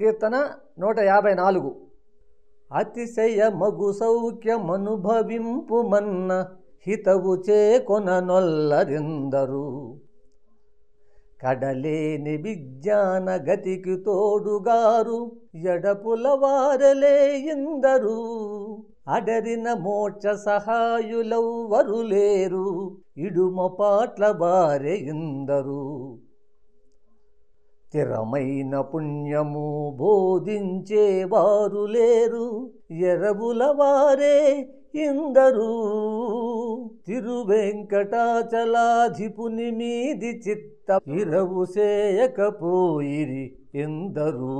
కీర్తన నూట యాభై నాలుగు. అతిశయ మగు సౌఖ్యమనుభవింపు మన్న హితవు చేకొననొల్లరిందరు కడలేని విజ్ఞాన గతికి తోడుగారు ఎడపుల వారలే ఇందరు. అడరిన మోక్ష సహాయులవ్వరు లేరు ఇడుమ పాట్ల వారే ఇందరు. స్థిరమైన పుణ్యము బోధించేవారు లేరు. ఎరవుల వారే ఇందరు. తిరువెంకటాచలాధిపుని మీది చిత్త. ఇరవు సేయకపోయిరి ఎందరూ